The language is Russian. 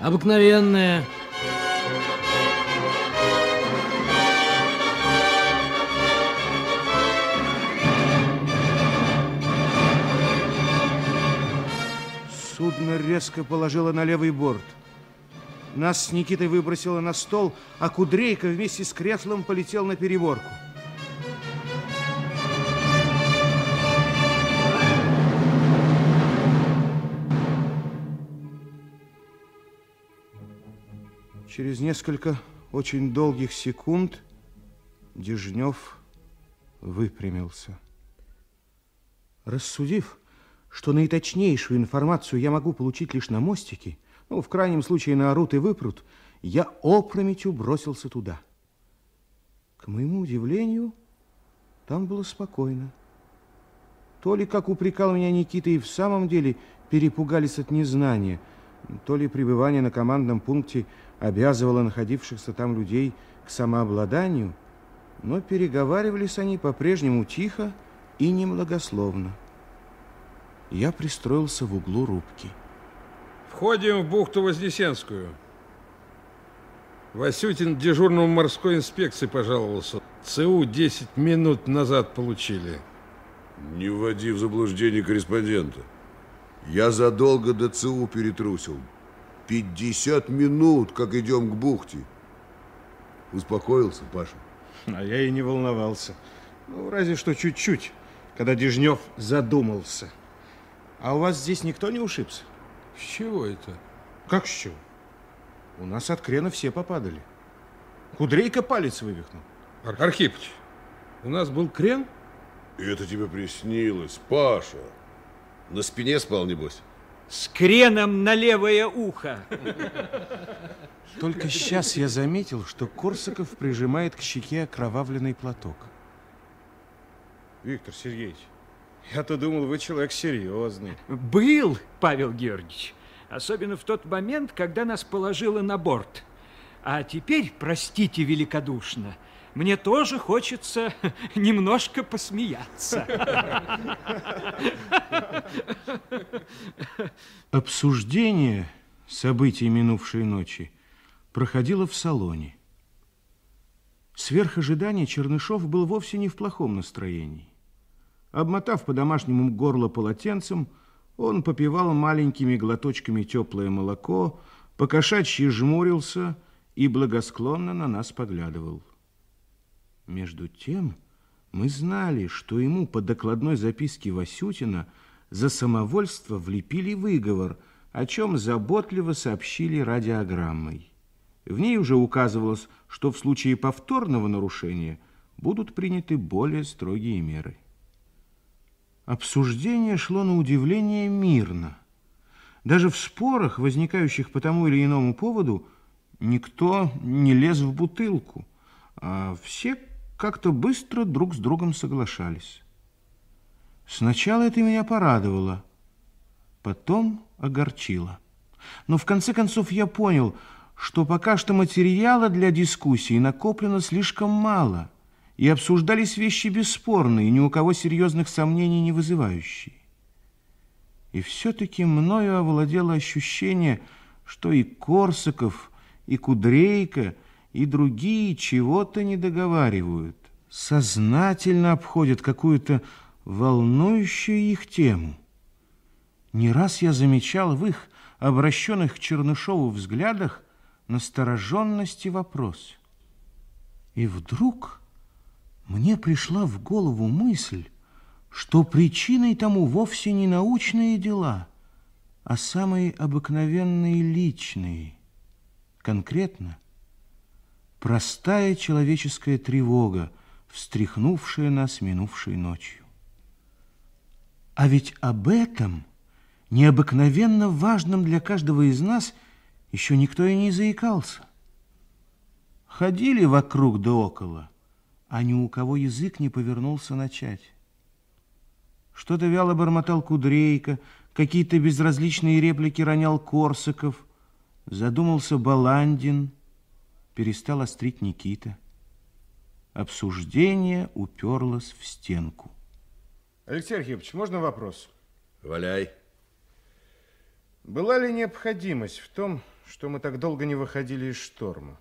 Обыкновенная. Судно резко положило на левый борт. Нас с Никитой выбросило на стол, а Кудрейка вместе с креслом полетел на переборку. Через несколько очень долгих секунд Дежнев выпрямился. Рассудив, что наиточнейшую информацию я могу получить лишь на мостике, ну, в крайнем случае на орут и выпрут, я опрометью бросился туда. К моему удивлению, там было спокойно. То ли, как упрекал меня Никита, и в самом деле перепугались от незнания, то ли пребывание на командном пункте обязывало находившихся там людей к самообладанию, но переговаривались они по-прежнему тихо и немногословно. Я пристроился в углу рубки. Входим в бухту Вознесенскую. Васютин дежурному морской инспекции пожаловался. ЦУ 10 минут назад получили. Не вводи в заблуждение корреспондента. Я задолго до ЦУ перетрусил. 50 минут, как идем к бухте. Успокоился, Паша? А я и не волновался. Ну, разве что чуть-чуть, когда Дежнев задумался. А у вас здесь никто не ушибся? С чего это? Как с чего? У нас от крена все попадали. Кудрейка палец вывихнул. Ар Архипыч, у нас был крен? Это тебе приснилось, Паша. На спине спал, небось? С креном на левое ухо. Только сейчас я заметил, что Корсаков прижимает к щеке окровавленный платок. Виктор Сергеевич, я-то думал, вы человек серьезный. Был, Павел Георгиевич. Особенно в тот момент, когда нас положило на борт. А теперь, простите великодушно, мне тоже хочется немножко посмеяться. Обсуждение событий минувшей ночи проходило в салоне. Сверх ожидания Чернышов был вовсе не в плохом настроении. Обмотав по-домашнему горло полотенцем, он попивал маленькими глоточками теплое молоко, покошачьи жмурился и благосклонно на нас поглядывал. Между тем мы знали, что ему по докладной записке Васютина за самовольство влепили выговор, о чем заботливо сообщили радиограммой. В ней уже указывалось, что в случае повторного нарушения будут приняты более строгие меры. Обсуждение шло на удивление мирно. Даже в спорах, возникающих по тому или иному поводу, никто не лез в бутылку, а все как-то быстро друг с другом соглашались. Сначала это меня порадовало, потом огорчило. Но в конце концов я понял, что пока что материала для дискуссии накоплено слишком мало – и обсуждались вещи бесспорные, ни у кого серьезных сомнений не вызывающие. И все-таки мною овладело ощущение, что и Корсаков, и Кудрейка, и другие чего-то не договаривают, сознательно обходят какую-то волнующую их тему. Не раз я замечал в их обращенных к Чернышову взглядах настороженность и вопрос. И вдруг мне пришла в голову мысль, что причиной тому вовсе не научные дела, а самые обыкновенные личные. Конкретно, простая человеческая тревога, встряхнувшая нас минувшей ночью. А ведь об этом, необыкновенно важном для каждого из нас, еще никто и не заикался. Ходили вокруг да около – а ни у кого язык не повернулся начать. Что-то вяло бормотал Кудрейка, какие-то безразличные реплики ронял Корсаков, задумался Баландин, перестал острить Никита. Обсуждение уперлось в стенку. Алексей Архипович, можно вопрос? Валяй. Была ли необходимость в том, что мы так долго не выходили из шторма.